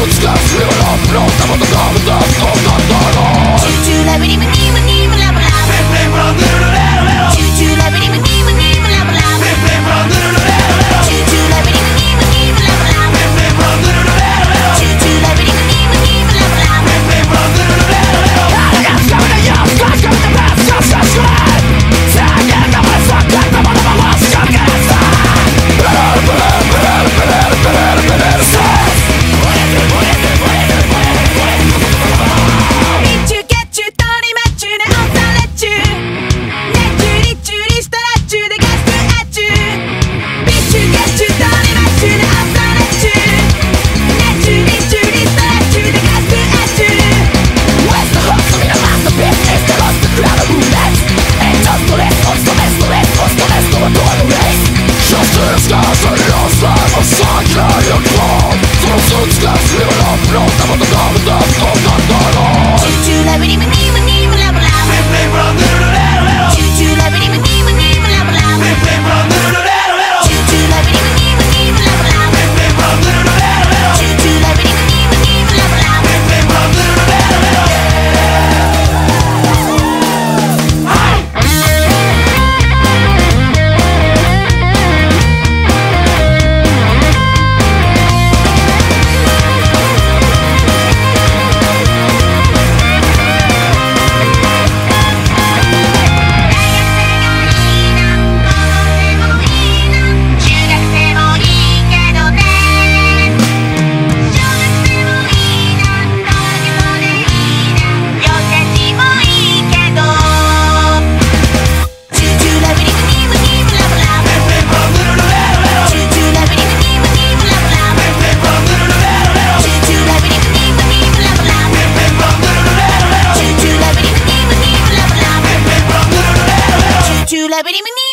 Don't stop on the top of the me me